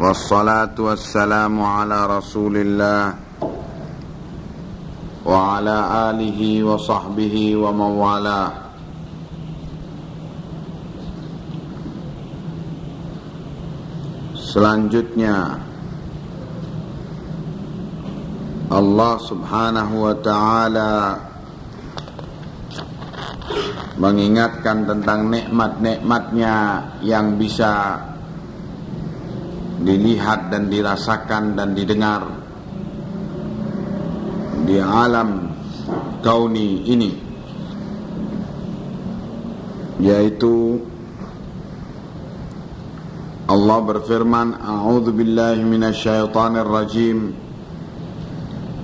والصلاة والسلام على رسول الله وعلى آله وصحبه ومن والاه Selanjutnya Allah Subhanahu wa taala mengingatkan tentang nikmat-nikmatnya yang bisa dilihat dan dirasakan dan didengar di alam kauni ini yaitu Allah berfirman A'udzu billahi minasyaitonir rajim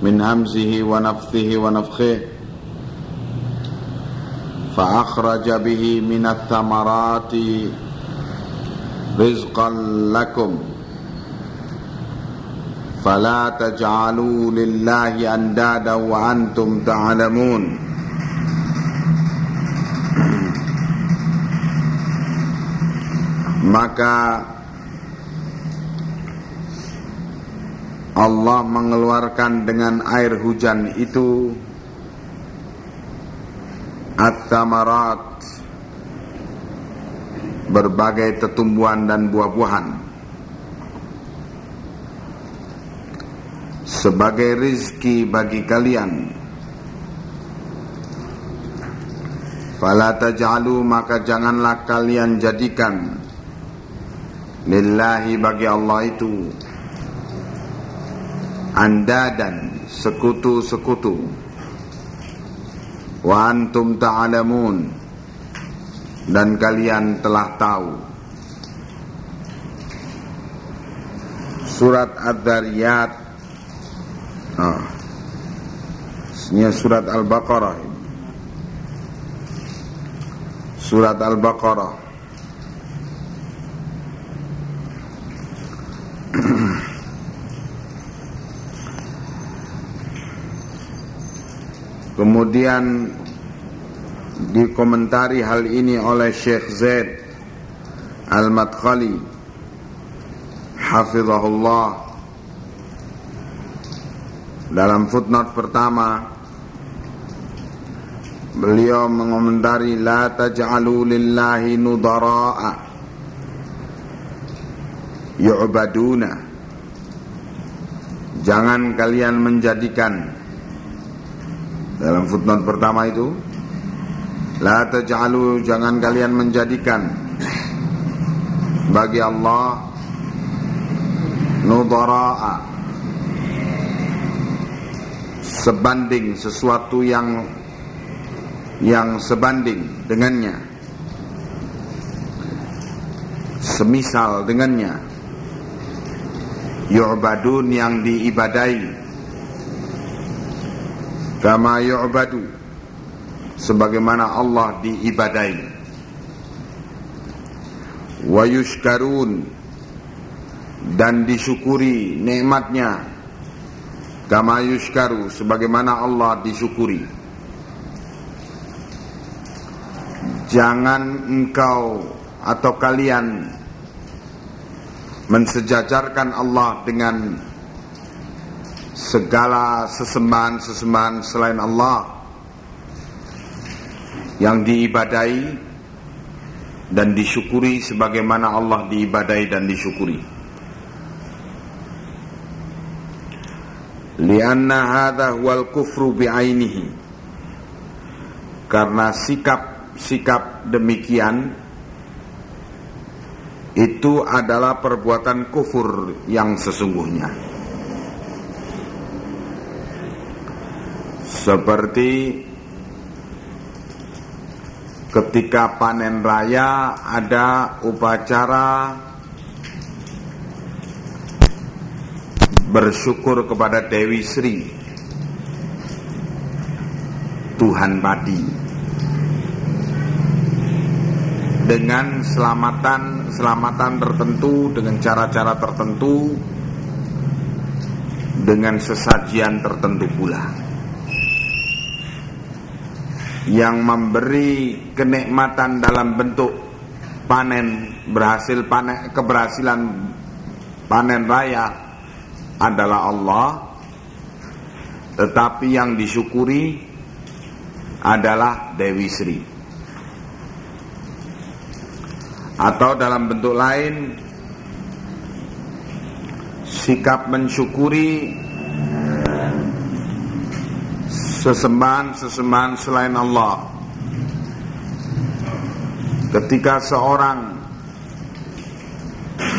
min hamzihi wa nafthihi wa nafthihi فأخرج به من الثمرات رزقا لكم فلا تجعلوا لله أندادا وأنتم تعلمون maka Allah mengeluarkan dengan air hujan itu at-tamarat berbagai tetumbuhan dan buah-buahan Sebagai rizki bagi kalian. Fala taj'alu maka janganlah kalian jadikan lillahi bagi Allah itu anda dan sekutu-sekutu. Wa antum ta'lamun dan kalian telah tahu. Surat ad-dariyat ini surat al-baqarah surat al-baqarah. Kemudian dikomentari hal ini oleh Syekh Zaid Al-Madkhali Hafizahullah Dalam footnote pertama Beliau mengomentari La taj'alu lillahi nudara'a Yu'baduna. Jangan kalian menjadikan dalam footnote pertama itu La taj'alu jangan kalian menjadikan bagi Allah nudara'a sebanding sesuatu yang yang sebanding dengannya. Semisal dengannya. Yu'badun yang diibadai. Kama yu'badu. Sebagaimana Allah diibadai. Wa yushkarun. Dan disyukuri nikmatnya kama yushkaru sebagaimana Allah disyukuri jangan engkau atau kalian mensejajarkan Allah dengan segala sesembahan-sesembahan selain Allah yang diibadai dan disyukuri sebagaimana Allah diibadai dan disyukuri. Lianna hadha huwal kufru bi'ainihi. Karena sikap-sikap demikian itu adalah perbuatan kufur yang sesungguhnya. Seperti ketika panen raya ada upacara bersyukur kepada Dewi Sri. Tuhan padi. Dengan selamatan selamatan tertentu dengan cara-cara tertentu dengan sesajian tertentu pula. Yang memberi kenikmatan dalam bentuk panen berhasil panen keberhasilan panen raya adalah Allah. Tetapi yang disyukuri adalah Dewi Sri. Atau dalam bentuk lain sikap mensyukuri sesembahan-sesembahan selain Allah. Ketika seorang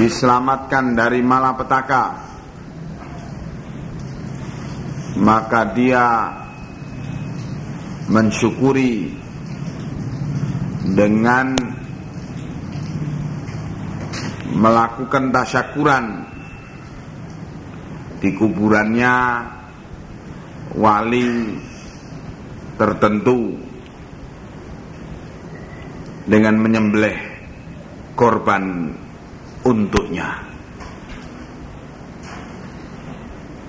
diselamatkan dari malapetaka maka dia mensyukuri dengan melakukan tasyakuran di kuburannya wali tertentu dengan menyembelih korban untuknya.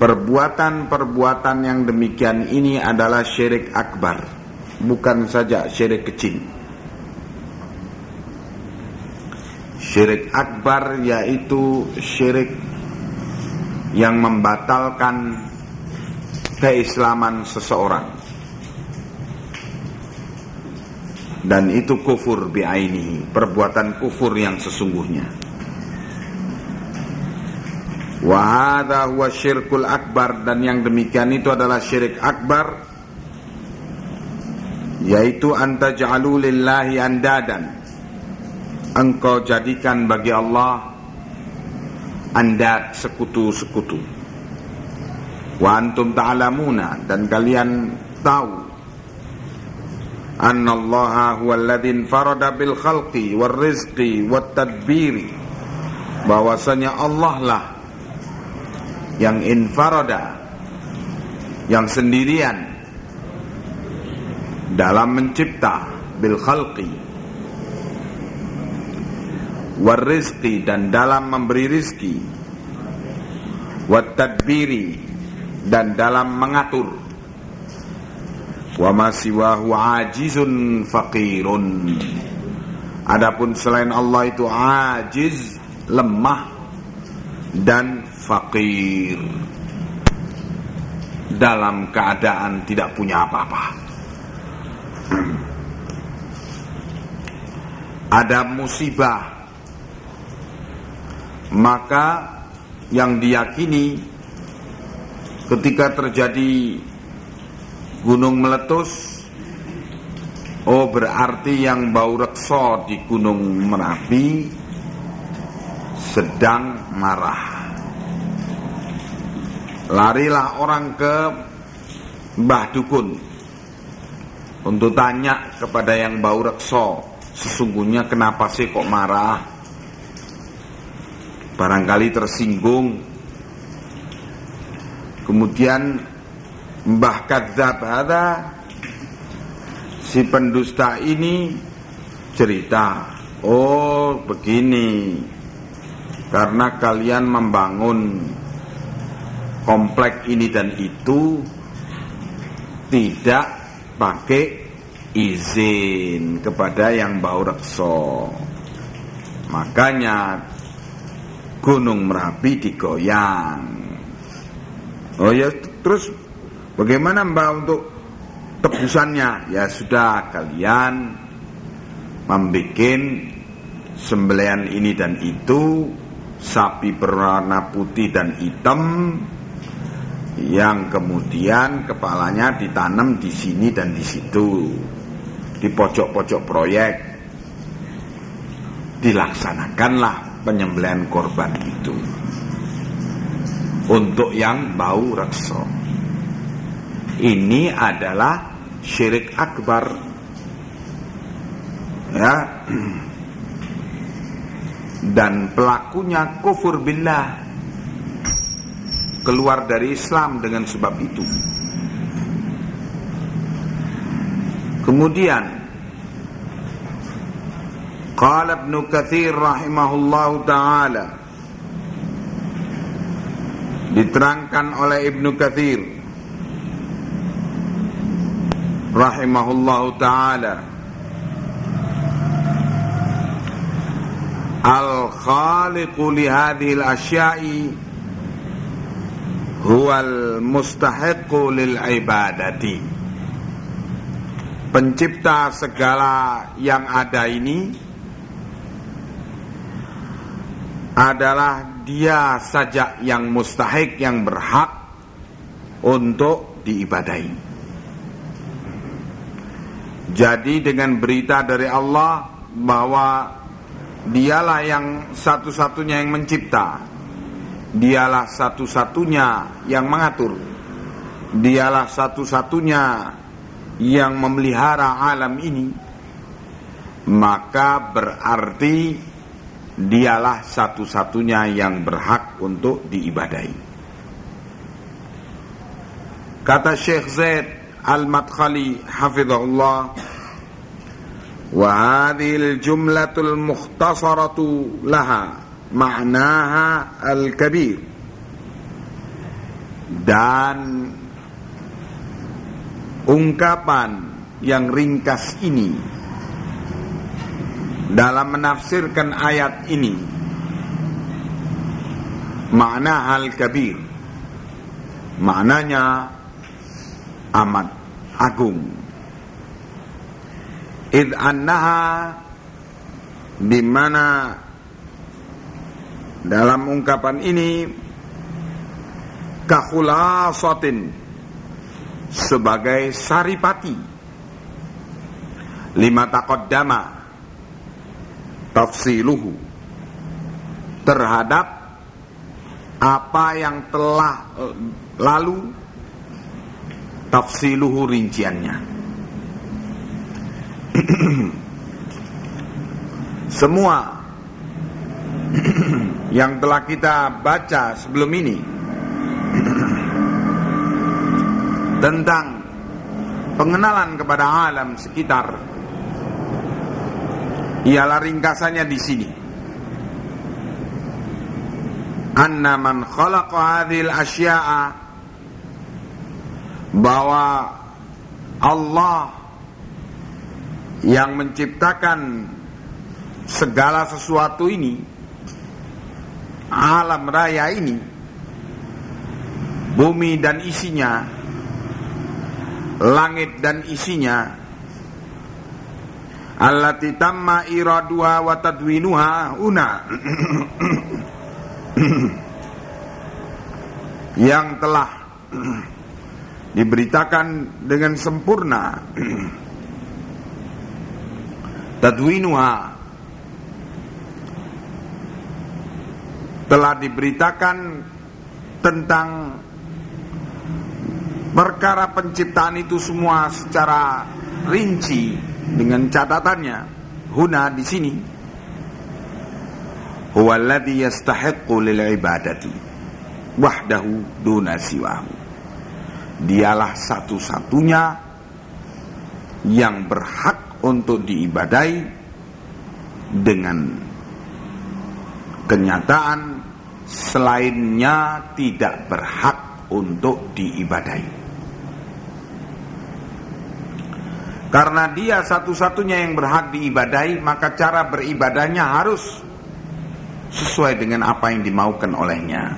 Perbuatan-perbuatan yang demikian ini adalah syirik akbar, bukan saja syirik kecil. Syirik akbar yaitu syirik yang membatalkan keislaman seseorang. Dan itu kufur bi'aini, perbuatan kufur yang sesungguhnya. Wahada huwa syirkul akbar. Dan yang demikian itu adalah syirik akbar yaitu anta ja'alu lillahi andadan. Engkau jadikan bagi Allah andad sekutu-sekutu. Wa antum ta'lamuna. Dan kalian tahu anna Allah huwa alladhin farada bil khalqi war rizqi wat tadbiri. Bahwasanya Allah lah yang infaroda yang sendirian dalam mencipta bil khalqi war rizqi dan dalam memberi rizki wat tadbiri dan dalam mengatur wa masiwahu ajizun faqirun. Adapun selain Allah itu ajiz lemah dan fakir dalam keadaan tidak punya apa-apa. Ada musibah, maka yang diyakini ketika terjadi gunung meletus, oh berarti yang bau rekso di gunung Merapi sedang marah. Larilah orang ke Mbah Dukun Untuk tanya kepada yang bau rekso Sesungguhnya kenapa sih kok marah? Barangkali tersinggung. Kemudian Mbah Kadzab ada Si pendusta ini cerita Oh begini Karena kalian membangun komplek ini dan itu tidak pakai izin kepada yang bau rekso. Makanya Gunung Merapi digoyang. Oh ya, terus bagaimana Mbak untuk tebusannya? Ya sudah kalian membuat sembelian ini dan itu sapi berwarna putih dan hitam yang kemudian kepalanya ditanam di sini dan di situ di pojok-pojok proyek. Dilaksanakanlah penyembelihan korban itu untuk yang bau rekso ini adalah syirik akbar. Ya. Dan pelakunya kufur billah keluar dari Islam dengan sebab itu. Kemudian Qala Ibn Kathir rahimahullah taala diterangkan oleh Ibn Kathir rahimahullah taala al-khaliqu li hadhil asya'i huwal mustahiqu lil ibadati. Pencipta segala yang ada ini adalah dia saja yang mustahik yang berhak untuk diibadahi. Jadi dengan berita dari Allah bahwa dialah yang satu-satunya yang mencipta Dialah satu-satunya yang mengatur. Dialah satu-satunya yang memelihara alam ini. Maka berarti dialah satu-satunya yang berhak untuk diibadahi. Kata Syekh Zaid Al-Madkhali hafizahullah wa hadhihi al-jumlatul mukhtasaratu laha maknaha al-kabir. Dan ungkapan yang ringkas ini dalam menafsirkan ayat ini makna al-kabir maknanya amat agung. Id annaha di mana dalam ungkapan ini kahulasatin sebagai saripati lima taqaddama tafsiluhu terhadap apa yang telah lalu tafsiluhu rinciannya. Semua yang telah kita baca sebelum ini tentang pengenalan kepada alam sekitar. Ialah ringkasannya di sini. Anna man khalaqa hadhil asya'a bahwa Allah yang menciptakan segala sesuatu ini alam raya ini bumi dan isinya langit dan isinya allati tamma iraduha wa tadwinuha una yang telah diberitakan dengan sempurna tadwinuha telah diberitakan tentang perkara penciptaan itu semua secara rinci dengan catatannya. Huna di sini. Huwa alladhi yastahiqqu lil ibadati wahdahu duna siwahu. Dialah satu-satunya yang berhak untuk diibadai dengan kenyataan selainnya tidak berhak untuk diibadahi. Karena dia satu-satunya yang berhak diibadahi, maka cara beribadahnya harus sesuai dengan apa yang dimaukan olehnya.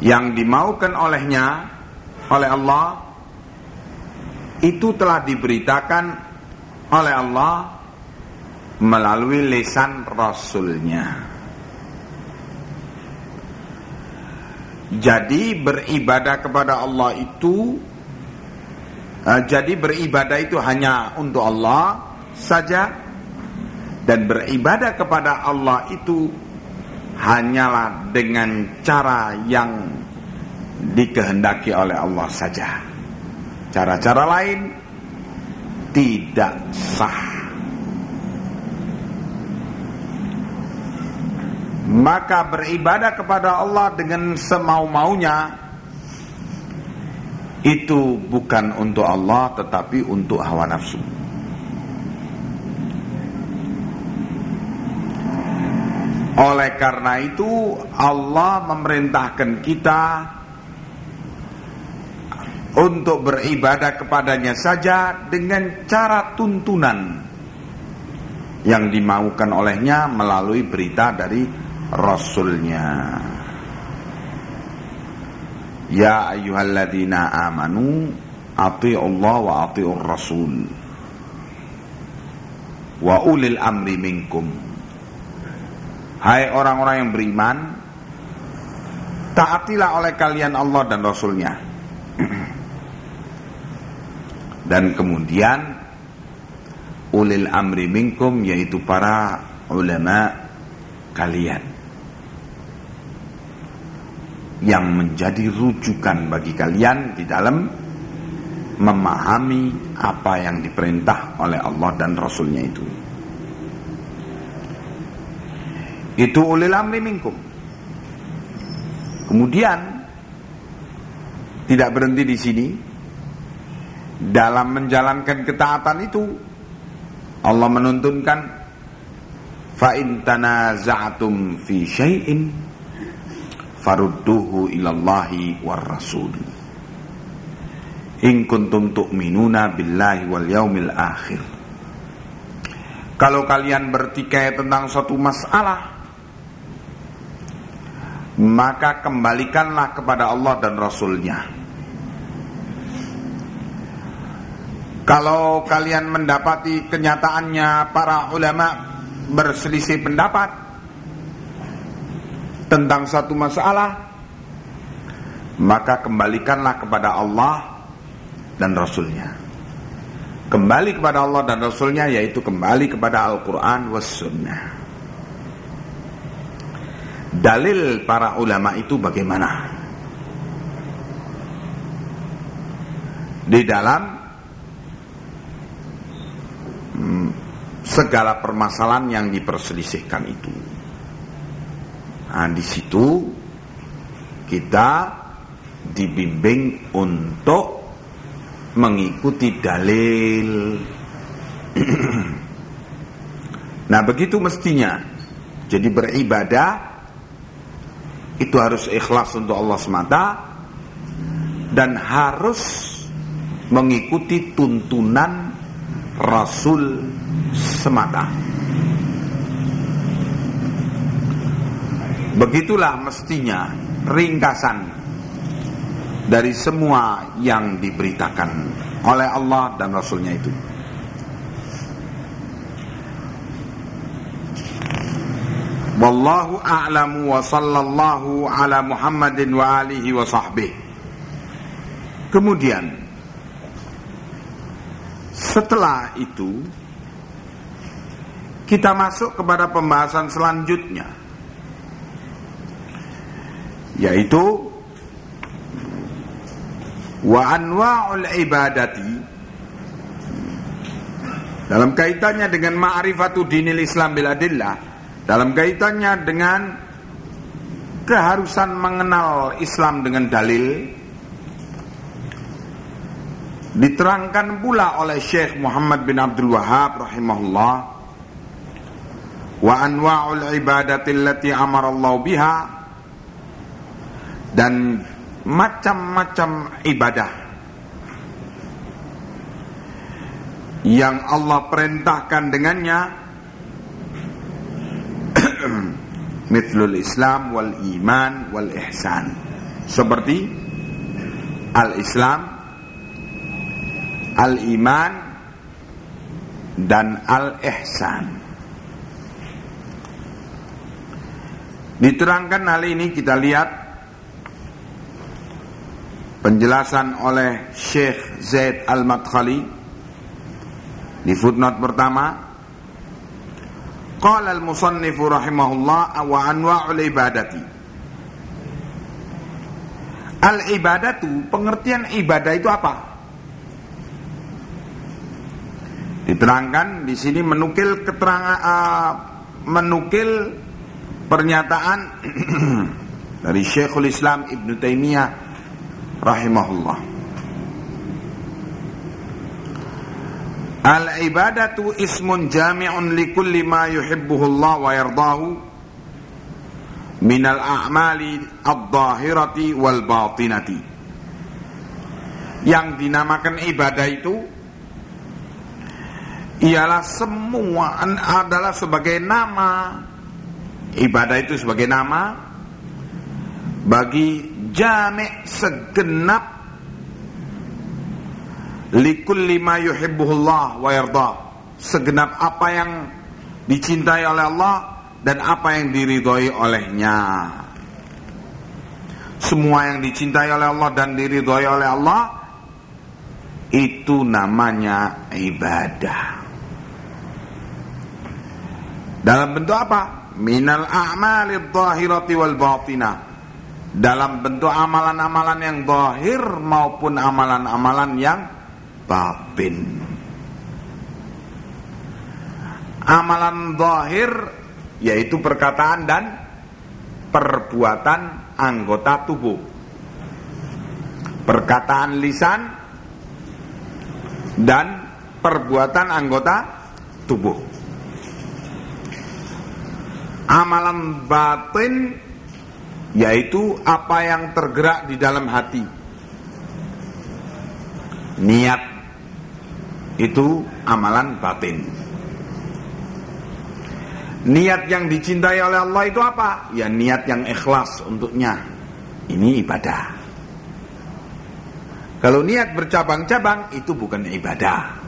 Yang dimaukan olehnya, oleh Allah, itu telah diberitakan oleh Allah melalui lisan Rasulnya. Jadi beribadah kepada Allah itu uh, Jadi beribadah itu hanya untuk Allah saja Dan beribadah kepada Allah itu Hanyalah dengan cara yang dikehendaki oleh Allah saja Cara-cara lain tidak sah maka beribadah kepada Allah dengan semau-maunya itu bukan untuk Allah tetapi untuk hawa nafsu. Oleh karena itu Allah memerintahkan kita untuk beribadah kepadanya saja dengan cara tuntunan yang dimaukan olehnya melalui berita dari Rasulnya. Ya ayyuhalladzina amanu Allah wa ati'ur rasul wa ulil amri minkum. Hai orang-orang yang beriman, taatilah oleh kalian Allah dan Rasulnya. dan kemudian ulil amri minkum yaitu para ulama kalian yang menjadi rujukan bagi kalian di dalam memahami apa yang diperintah oleh Allah dan Rasulnya itu. Itu ulil amri minkum. Kemudian tidak berhenti di sini. Dalam menjalankan ketaatan itu Allah menuntunkan fa in tanaza'tum fi syai'in farudduhu ilallahi war rasul. In kuntum tu'minuna billahi wal yaumil akhir. Kalau kalian bertikai tentang suatu masalah maka kembalikanlah kepada Allah dan Rasulnya. Kalau kalian mendapati kenyataannya para ulama berselisih pendapat tentang satu masalah, maka kembalikanlah kepada Allah dan Rasulnya. Kembali kepada Allah dan Rasulnya yaitu kembali kepada Al-Quran was Sunnah. Dalil para ulama itu bagaimana? Di dalam segala permasalahan yang diperselisihkan itu. Nah, di situ kita dibimbing untuk mengikuti dalil. nah, begitu mestinya. Jadi beribadah itu harus ikhlas untuk Allah semata dan harus mengikuti tuntunan Rasul semata. Begitulah mestinya ringkasan dari semua yang diberitakan oleh Allah dan Rasulnya itu. Wallahu a'lamu wa sallallahu ala Muhammadin wa alihi wa sahbihi. Kemudian setelah itu kita masuk kepada pembahasan selanjutnya yaitu wa anwa'ul ibadati. Dalam kaitannya dengan ma'rifatu dinil Islam bil adillah dalam kaitannya dengan keharusan mengenal Islam dengan dalil diterangkan pula oleh Syekh Muhammad bin Abdul Wahab rahimahullah wa anwa'ul ibadati allati amara Allah biha dan macam-macam ibadah yang Allah perintahkan dengannya. Mithlul Islam wal iman wal ihsan. Seperti al-Islam al-iman dan al-ihsan. Diterangkan hal ini kita lihat penjelasan oleh Syekh Zaid Al-Madkhali di footnote pertama Qala al-musannifu rahimahullah wa anwa'ul ibadati Al-ibadatu pengertian ibadah itu apa? Diterangkan di sini menukil keterangan uh, menukil pernyataan dari Syekhul Islam Ibn Taimiyah rahimahullah. Al-ibadatu ismun jami'un li kulli ma yuhibbuhu Allah wa yardahu min al-a'mali ad-dhahirati wal batinati. Yang dinamakan ibadah itu ialah semua adalah sebagai nama ibadah itu sebagai nama bagi jami' segenap likulli ma yuhibbuhullah wa yarda segenap apa yang dicintai oleh Allah dan apa yang diridhoi olehnya semua yang dicintai oleh Allah dan diridhoi oleh Allah itu namanya ibadah dalam bentuk apa? Minal a'mali dhahirati wal batinah. Dalam bentuk amalan-amalan yang zahir maupun amalan-amalan yang batin. Amalan zahir yaitu perkataan dan perbuatan anggota tubuh. Perkataan lisan dan perbuatan anggota tubuh amalan batin yaitu apa yang tergerak di dalam hati. Niat itu amalan batin. Niat yang dicintai oleh Allah itu apa? Ya niat yang ikhlas untuknya. Ini ibadah. Kalau niat bercabang-cabang itu bukan ibadah.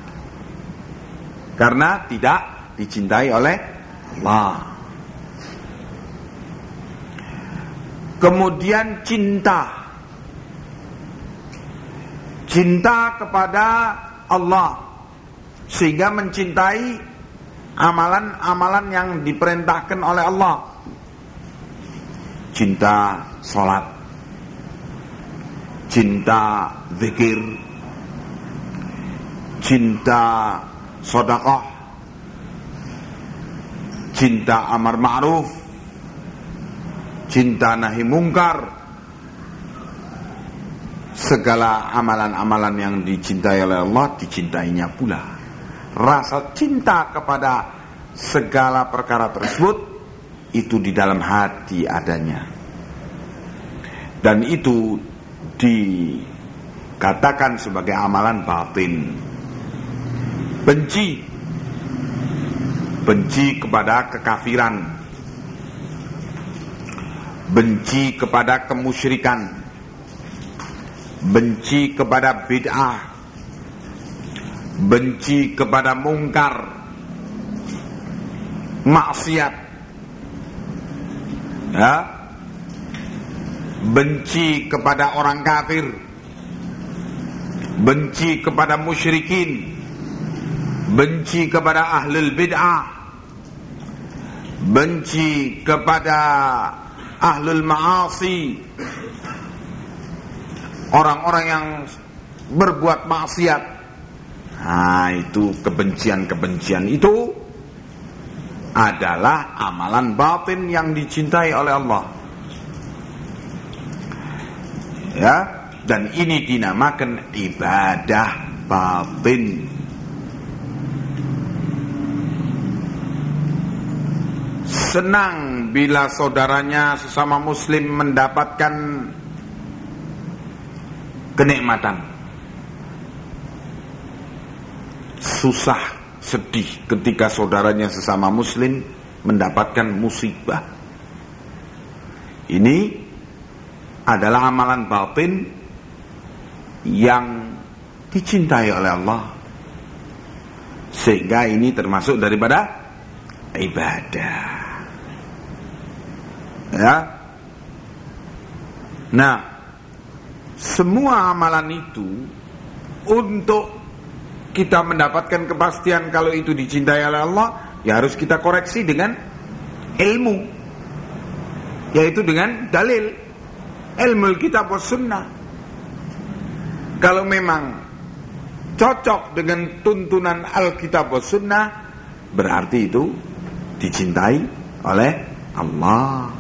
Karena tidak dicintai oleh Allah Kemudian cinta. Cinta kepada Allah. Sehingga mencintai amalan-amalan yang diperintahkan oleh Allah. Cinta sholat. Cinta zikir. Cinta sodakoh. Cinta amar ma'ruf cinta nahi mungkar. Segala amalan-amalan yang dicintai oleh Allah dicintainya pula. Rasa cinta kepada segala perkara tersebut itu di dalam hati adanya. Dan itu dikatakan sebagai amalan batin. Benci. Benci kepada kekafiran benci kepada kemusyrikan, benci kepada bid'ah, benci kepada mungkar, maksiat, ya, benci kepada orang kafir, benci kepada musyrikin, benci kepada ahlul bid'ah, benci kepada ahlul ma'asi. Orang-orang yang berbuat maksiat. Nah itu kebencian-kebencian itu adalah amalan batin yang dicintai oleh Allah. Ya dan ini dinamakan ibadah batin senang bila saudaranya sesama muslim mendapatkan kenikmatan. Susah sedih ketika saudaranya sesama muslim mendapatkan musibah. Ini adalah amalan batin yang dicintai oleh Allah. Sehingga ini termasuk daripada ibadah Ya. Nah, semua amalan itu untuk kita mendapatkan kepastian kalau itu dicintai oleh Allah, ya harus kita koreksi dengan ilmu. Yaitu dengan dalil ilmu kitab was sunnah. Kalau memang cocok dengan tuntunan Alkitab sunnah, berarti itu dicintai oleh Allah.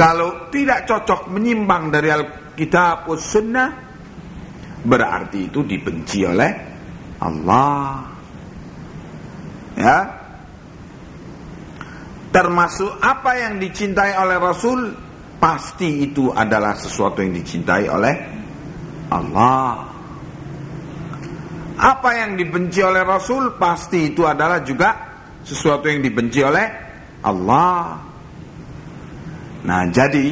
Kalau tidak cocok menyimpang dari Alkitab Sunnah berarti itu dibenci oleh Allah. Ya. Termasuk apa yang dicintai oleh Rasul pasti itu adalah sesuatu yang dicintai oleh Allah. apa yang dibenci oleh Rasul pasti itu adalah juga sesuatu yang dibenci oleh Allah. Nah, jadi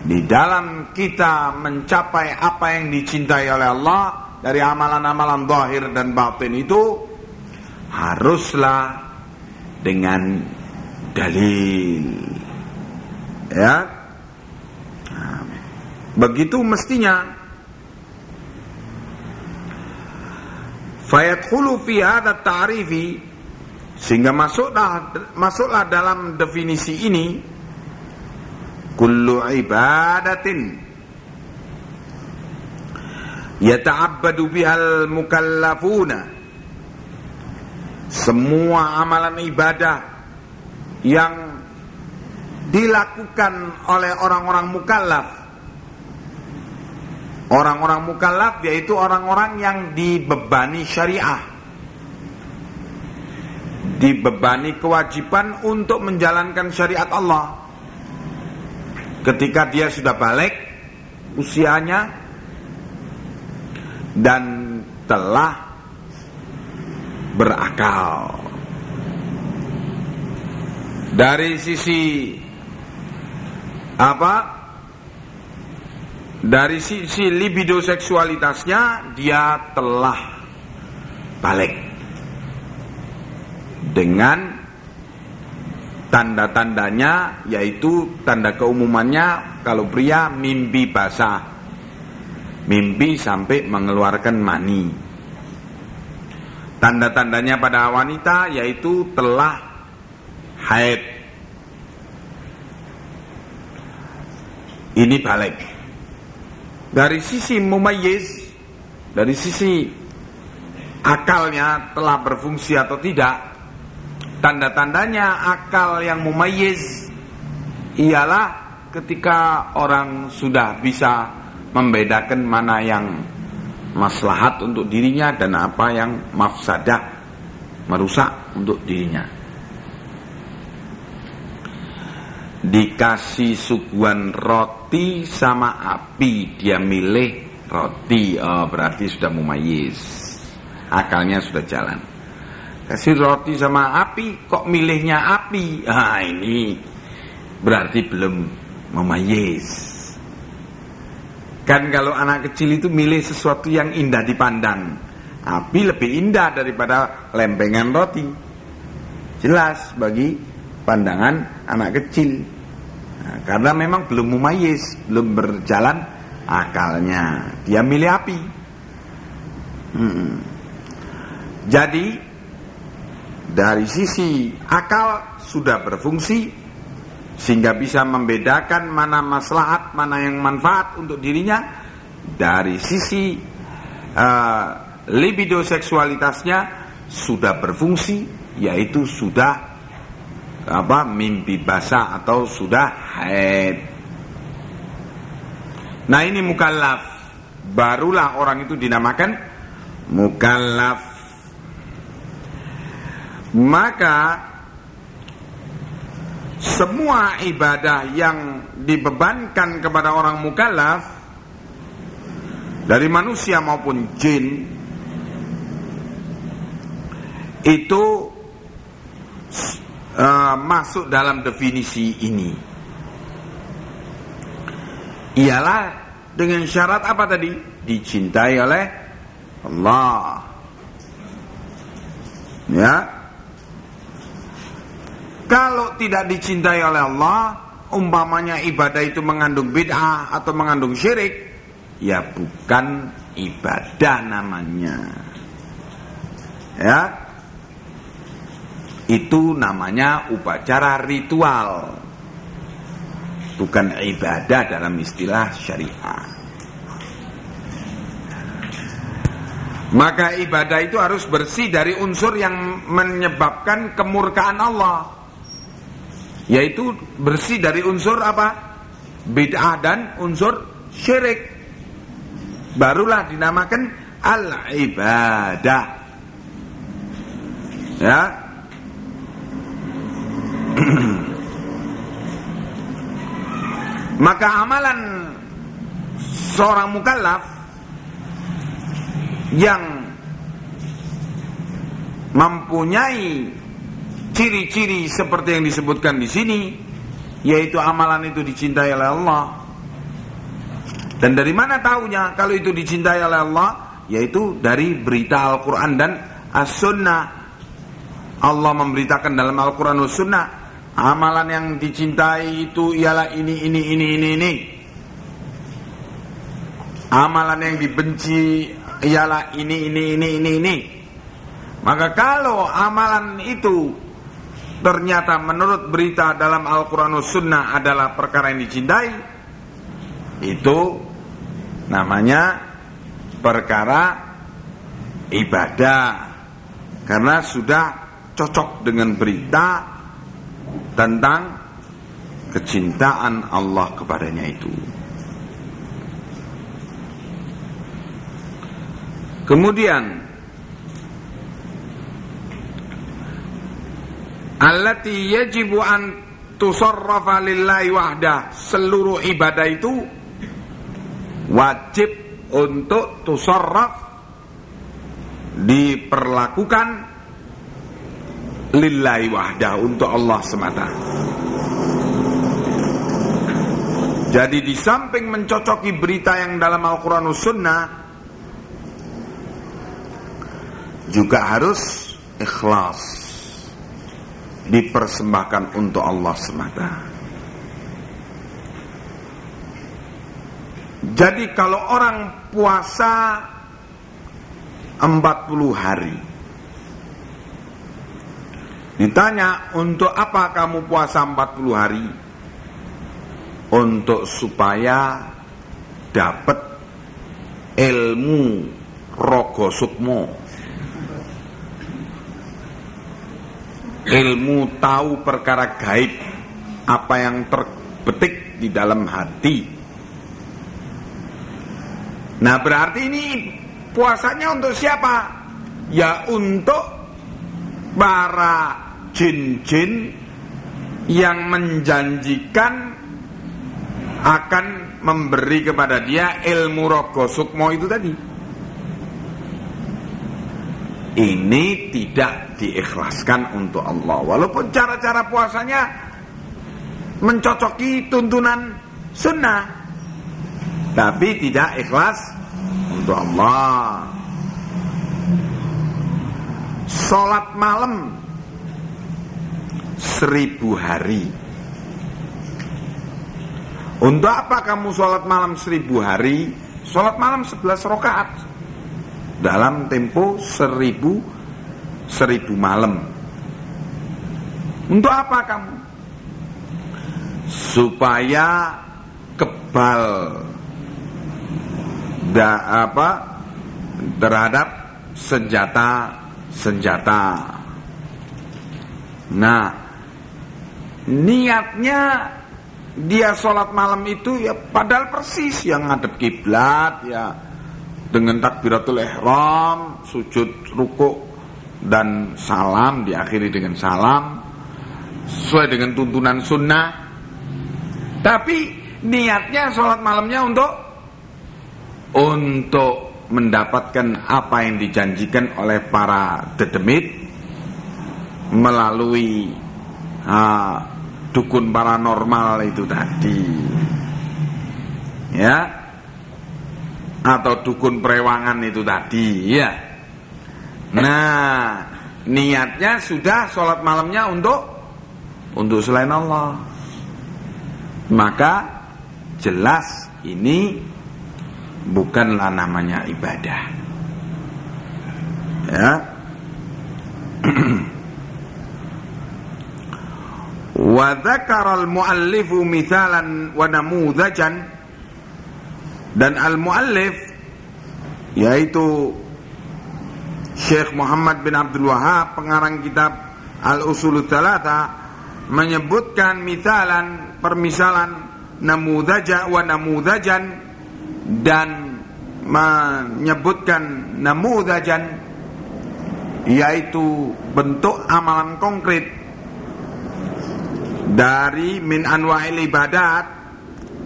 di dalam kita mencapai apa yang dicintai oleh Allah dari amalan-amalan zahir dan batin itu haruslah dengan dalil. Ya. Begitu mestinya Fayadkhulu fi hadha ta'rifi sehingga masuklah masuklah dalam definisi ini kullu ibadatin yata'abbadu bihal mukallafuna semua amalan ibadah yang dilakukan oleh orang-orang mukallaf Orang-orang mukallaf yaitu orang-orang yang dibebani syariah. Dibebani kewajiban untuk menjalankan syariat Allah. Ketika dia sudah balik usianya dan telah berakal. Dari sisi apa? dari sisi libido seksualitasnya dia telah balik dengan tanda-tandanya yaitu tanda keumumannya kalau pria mimpi basah. Mimpi sampai mengeluarkan mani. Tanda-tandanya pada wanita yaitu telah haid. Ini balik. Dari sisi mumayyiz dari sisi akalnya telah berfungsi atau tidak tanda-tandanya akal yang mumayyiz ialah ketika orang sudah bisa membedakan mana yang maslahat untuk dirinya dan apa yang mafsadah merusak untuk dirinya. Dikasih suguhan roti sama api dia milih roti. Oh berarti sudah mumayyiz. Akalnya sudah jalan kasih roti sama api kok milihnya api? Ah ini berarti belum mumayyiz kan kalau anak kecil itu milih sesuatu yang indah dipandang. Api lebih indah daripada lempengan roti. Jelas bagi pandangan anak kecil. Nah, karena memang belum mumayis belum berjalan akalnya. Dia milih api. Hmm. jadi dari sisi akal sudah berfungsi sehingga bisa membedakan mana maslahat mana yang manfaat untuk dirinya dari sisi uh, libido seksualitasnya sudah berfungsi yaitu sudah apa mimpi basah atau sudah haid. Nah ini mukallaf. Barulah orang itu dinamakan mukallaf. Maka semua ibadah yang dibebankan kepada orang mukallaf dari manusia maupun jin itu uh, masuk dalam definisi ini. Ialah dengan syarat apa tadi? Dicintai oleh Allah. Ya kalau tidak dicintai oleh Allah umpamanya ibadah itu mengandung bid'ah atau mengandung syirik ya bukan ibadah namanya. Ya. Itu namanya upacara ritual. Bukan ibadah dalam istilah syariah. Maka ibadah itu harus bersih dari unsur yang menyebabkan kemurkaan Allah yaitu bersih dari unsur apa? Bid'ah dan unsur syirik. Barulah dinamakan al-ibadah. Ya. Maka amalan seorang mukallaf yang mempunyai ciri-ciri seperti yang disebutkan di sini yaitu amalan itu dicintai oleh Allah. Dan dari mana tahunya kalau itu dicintai oleh Allah? Yaitu dari berita Al-Quran dan As-Sunnah. Allah memberitakan dalam Al-Quran dan As-Sunnah amalan yang dicintai itu ialah ini ini ini ini ini. Amalan yang dibenci ialah ini ini ini ini ini. Maka kalau amalan itu ternyata menurut berita dalam Al-Quran Sunnah adalah perkara yang dicintai, itu namanya perkara ibadah. Karena sudah cocok dengan berita tentang kecintaan Allah kepadanya itu. Kemudian allati yajibu an tusarrafa lillahi wahda. Seluruh ibadah itu wajib untuk tusarraf diperlakukan lillahi wahda untuk Allah semata. Jadi di samping mencocoki berita yang dalam Al-Quran Sunnah juga harus ikhlas dipersembahkan untuk Allah semata. Jadi kalau orang puasa 40 hari Ditanya untuk apa kamu puasa 40 hari Untuk supaya dapat ilmu rogo sukmo ilmu tahu perkara gaib apa yang terbetik di dalam hati. Nah berarti ini puasanya untuk siapa? Ya untuk para jin-jin yang menjanjikan akan memberi kepada dia ilmu rogo sukmo itu tadi ini tidak diikhlaskan untuk Allah. Walaupun cara-cara puasanya mencocoki tuntunan sunnah tapi tidak ikhlas untuk Allah. Sholat malam seribu hari. Untuk apa kamu sholat malam seribu hari? Sholat malam sebelas rakaat dalam tempo seribu seribu malam. Untuk apa kamu? Supaya kebal da, apa terhadap senjata senjata. Nah, niatnya dia sholat malam itu ya padahal persis yang ngadep kiblat ya dengan takbiratul ihram, sujud ruku dan salam diakhiri dengan salam sesuai dengan tuntunan sunnah. Tapi niatnya sholat malamnya untuk untuk mendapatkan apa yang dijanjikan oleh para dedemit melalui uh, dukun paranormal itu tadi. Ya, atau dukun perewangan itu tadi ya. Nah niatnya sudah sholat malamnya untuk untuk selain Allah. Maka jelas ini bukanlah namanya ibadah. Ya. Wa dzakara al-muallifu mithalan wa namudzajan dan al-muallif yaitu Syekh Muhammad bin Abdul Wahab pengarang kitab Al-Usul Tsalata menyebutkan misalan permisalan namudzaja wa namudzajan dan menyebutkan namudzajan yaitu bentuk amalan konkret dari min anwa'il ibadat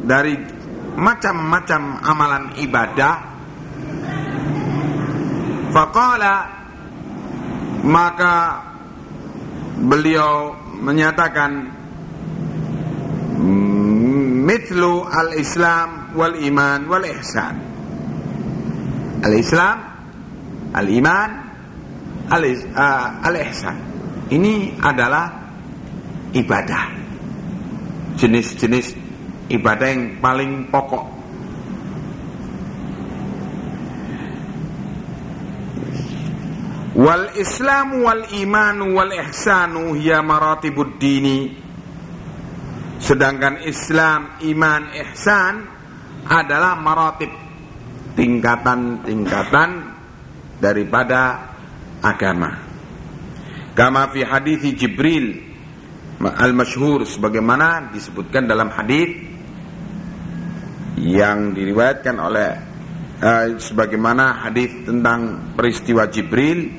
dari macam-macam amalan ibadah. Faqala maka beliau menyatakan mitlu al-islam wal iman wal ihsan al-islam al-iman uh, al-ihsan. Ini adalah ibadah. Jenis-jenis ibadah yang paling pokok. Wal islam wal iman wal ihsanu hiya maratibud dini. Sedangkan Islam iman ihsan adalah maratib tingkatan-tingkatan daripada agama. Kama fi hadis Jibril al-masyhur sebagaimana disebutkan dalam hadis yang diriwayatkan oleh uh, sebagaimana hadis tentang peristiwa Jibril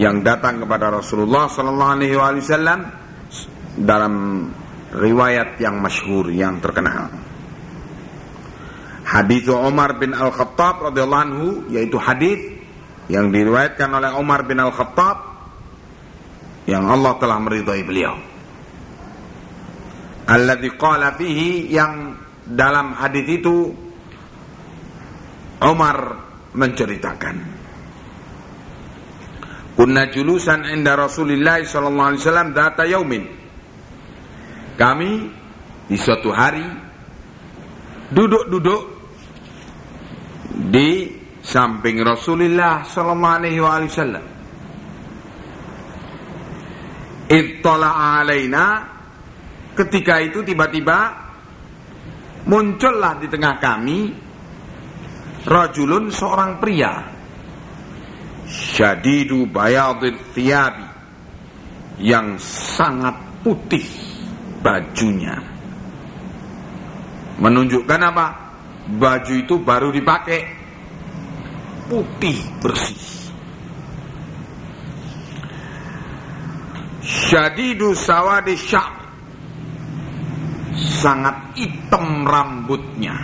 yang datang kepada Rasulullah sallallahu alaihi wasallam dalam riwayat yang masyhur yang terkenal. Hadis Umar bin Al-Khattab radhiyallahu anhu yaitu hadis yang diriwayatkan oleh Umar bin Al-Khattab yang Allah telah meridhai beliau. Alladzi qala fihi yang dalam hadis itu Umar menceritakan Kunna julusan inda Rasulillah sallallahu alaihi wasallam data yaumin. Kami di suatu hari duduk-duduk di samping Rasulullah sallallahu alaihi wasallam. Ittala alaina ketika itu tiba-tiba muncullah di tengah kami rajulun seorang pria. Syadidu bayadil thiyabi. Yang sangat putih bajunya. Menunjukkan apa? Baju itu baru dipakai. Putih bersih. Syadidu sawadi syak sangat hitam rambutnya.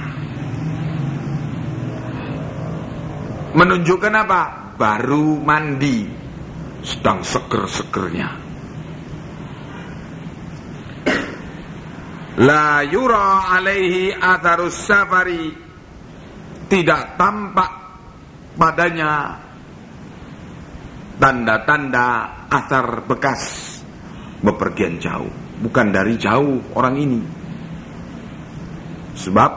Menunjukkan apa? Baru mandi. Sedang seger-segernya. La yura alaihi atharus safari. Tidak tampak padanya tanda-tanda athar bekas. Bepergian jauh. Bukan dari jauh orang ini sebab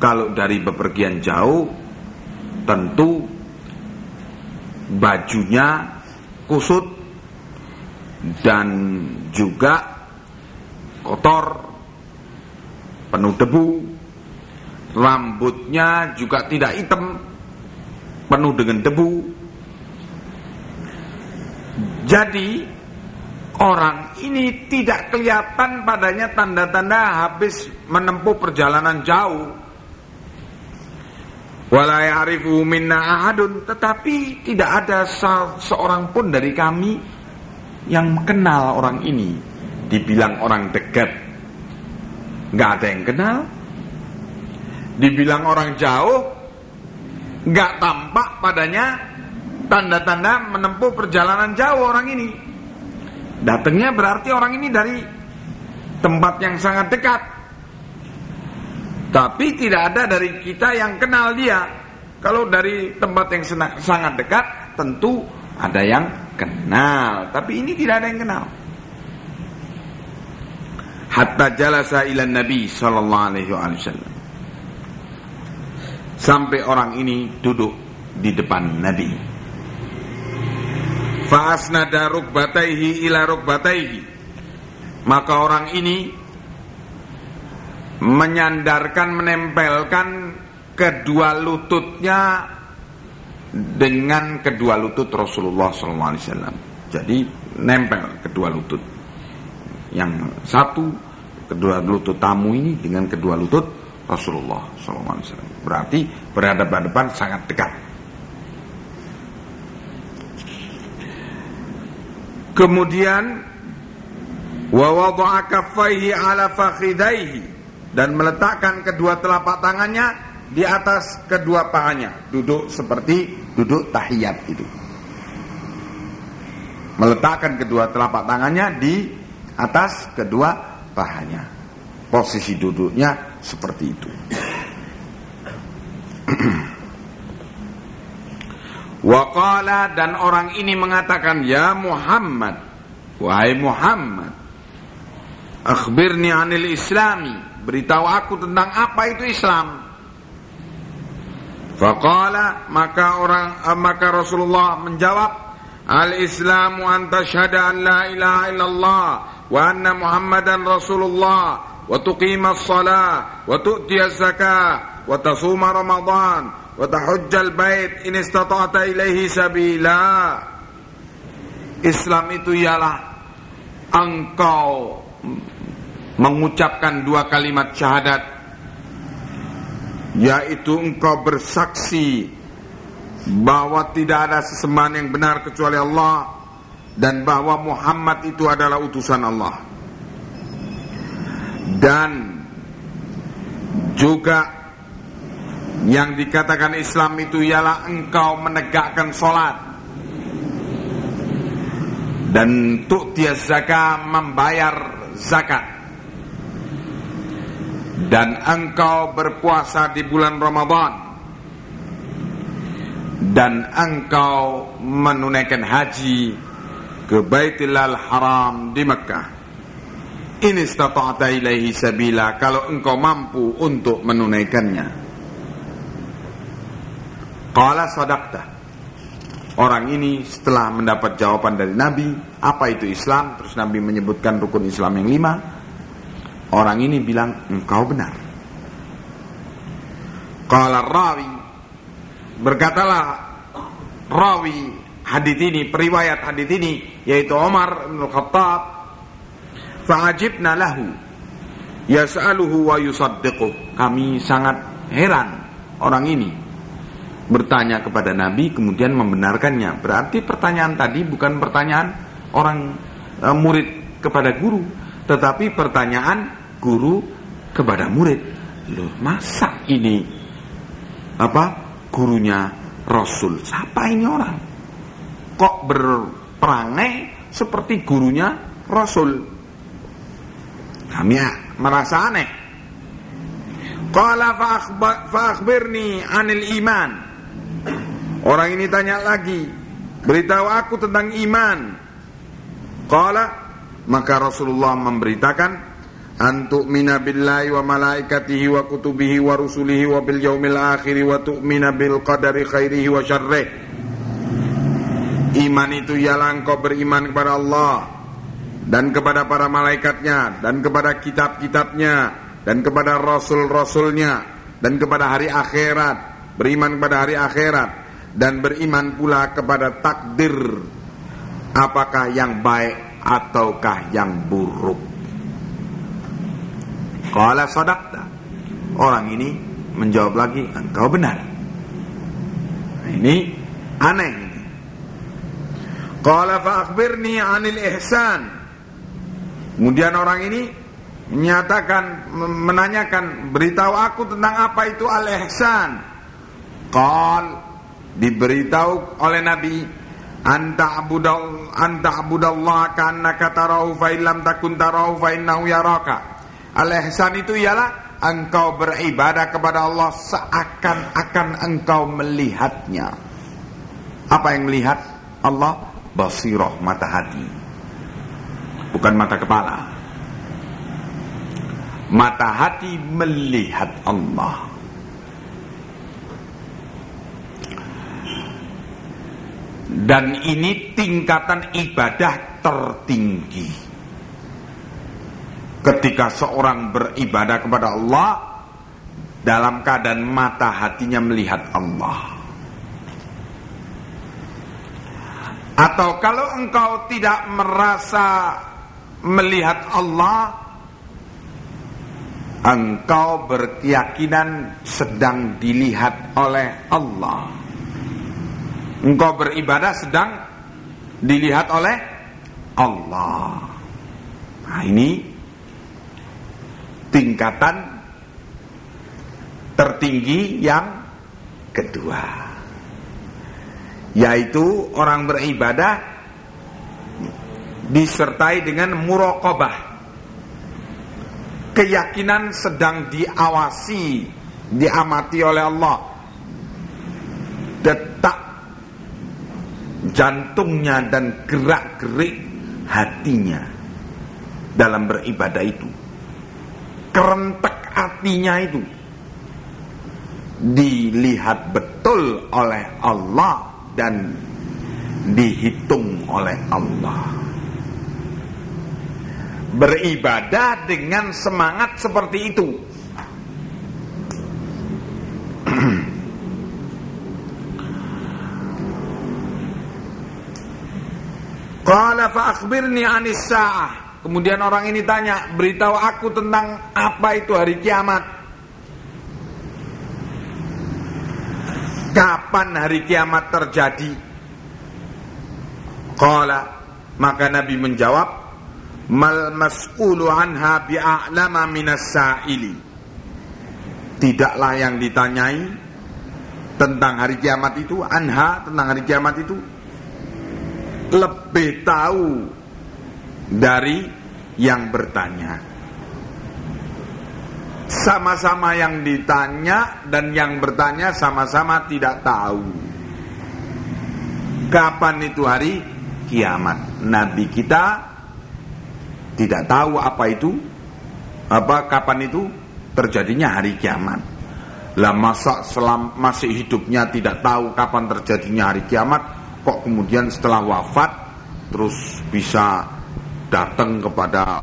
kalau dari bepergian jauh tentu bajunya kusut dan juga kotor penuh debu rambutnya juga tidak hitam penuh dengan debu. Jadi orang ini tidak kelihatan padanya tanda-tanda habis menempuh perjalanan jauh. Wala ya'rifu minna ahadun tetapi tidak ada seorang pun dari kami yang kenal orang ini. Dibilang orang dekat nggak ada yang kenal. Dibilang orang jauh nggak tampak padanya tanda-tanda menempuh perjalanan jauh orang ini datangnya berarti orang ini dari tempat yang sangat dekat tapi tidak ada dari kita yang kenal dia. Kalau dari tempat yang sangat dekat, tentu ada yang kenal. Tapi ini tidak ada yang kenal. Hatta jalasa ila Nabi sallallahu alaihi wasallam. Sampai orang ini duduk di depan Nabi. Fa'asnada rukbataihi ila rukbataihi. Maka orang ini menyandarkan menempelkan kedua lututnya dengan kedua lutut Rasulullah SAW. Jadi nempel kedua lutut. Yang satu kedua lutut tamu ini dengan kedua lutut Rasulullah SAW. Berarti berhadapan-hadapan sangat dekat. Kemudian wa ala fakhidaihi dan meletakkan kedua telapak tangannya di atas kedua pahanya, duduk seperti duduk tahiyat itu. Meletakkan kedua telapak tangannya di atas kedua pahanya. Posisi duduknya seperti itu. Waqala dan orang ini mengatakan ya Muhammad wahai Muhammad akhbirni anil islami beritahu aku tentang apa itu Islam. Faqala maka orang eh, maka Rasulullah menjawab Al-Islamu an tashhada an la ilaha illallah wa anna Muhammadan Rasulullah wa tuqima as-salah wa tu'ti az-zakah wa tasuma Ramadan tahujjal bait in istata'ta ilaihi sabila. Islam itu ialah engkau mengucapkan dua kalimat syahadat yaitu engkau bersaksi bahwa tidak ada sesembahan yang benar kecuali Allah dan bahwa Muhammad itu adalah utusan Allah. Dan juga yang dikatakan Islam itu ialah engkau menegakkan sholat dan tu'tiyaz zakat membayar zakat. Dan engkau berpuasa di bulan Ramadan. Dan engkau menunaikan haji ke Baitul Haram di Mekah. Ini istata'ata ilaihi sabila kalau engkau mampu untuk menunaikannya Qala sadaqta. Orang ini setelah mendapat jawaban dari Nabi, apa itu Islam? Terus Nabi menyebutkan rukun Islam yang lima. Orang ini bilang, engkau benar. Qala rawi. Berkatalah rawi hadith ini, periwayat hadith ini, yaitu Umar bin Khattab. Fa'ajibna lahu. Yas'aluhu wa yusaddiquh. Kami sangat heran orang ini bertanya kepada Nabi kemudian membenarkannya. Berarti pertanyaan tadi bukan pertanyaan orang e, murid kepada guru, tetapi pertanyaan guru kepada murid. Loh, masa ini apa gurunya Rasul? Siapa ini orang? Kok berperangai seperti gurunya Rasul? Kami merasa aneh. Qala fa'akhbirni anil iman Orang ini tanya lagi, beritahu aku tentang iman. Qala maka Rasulullah memberitakan antuk mina billahi wa malaikatihi wa kutubihi wa rusulihi wa bil yaumil akhir wa tu'mina bil qadari khairihi wa syarrih. Iman itu ialah engkau beriman kepada Allah dan kepada para malaikatnya dan kepada kitab-kitabnya dan kepada rasul-rasulnya dan kepada hari akhirat beriman kepada hari akhirat dan beriman pula kepada takdir apakah yang baik ataukah yang buruk. Qala sadaqta. Orang ini menjawab lagi, engkau benar. Nah, ini aneh. Qala fa akhbirni 'anil ihsan. Kemudian orang ini menyatakan menanyakan beritahu aku tentang apa itu al-ihsan. Qal diberitahu oleh Nabi anta abudal anta abudallah kannaka tarahu fa illam takun tarahu fa innahu yaraka. Itu ialah engkau beribadah kepada Allah seakan-akan engkau melihatnya. Apa yang melihat? Allah basirah mata hati bukan mata kepala. Mata hati melihat Allah Dan ini tingkatan ibadah tertinggi. Ketika seorang beribadah kepada Allah dalam keadaan mata hatinya melihat Allah. Atau kalau engkau tidak merasa melihat Allah, engkau berkeyakinan sedang dilihat oleh Allah engkau beribadah sedang dilihat oleh Allah. Nah, ini tingkatan tertinggi yang kedua. yaitu orang beribadah disertai dengan muraqabah keyakinan sedang diawasi diamati oleh Allah jantungnya dan gerak-gerik hatinya dalam beribadah itu. Kerentek hatinya itu dilihat betul oleh Allah dan dihitung oleh Allah. Beribadah dengan semangat seperti itu Qala fa akhbirni anis sa'ah. Kemudian orang ini tanya, beritahu aku tentang apa itu hari kiamat. Kapan hari kiamat terjadi? Qala, maka Nabi menjawab, mal mas'ulu anha bi'a'lama minas sa'ili. Tidaklah yang ditanyai tentang hari kiamat itu, anha tentang hari kiamat itu lebih tahu dari yang bertanya. Sama-sama yang ditanya dan yang bertanya sama-sama tidak tahu. Kapan itu hari kiamat? Nabi kita tidak tahu apa itu, apa kapan itu terjadinya hari kiamat. Lah masa selam, masih hidupnya tidak tahu kapan terjadinya hari kiamat, kok kemudian setelah wafat terus bisa datang kepada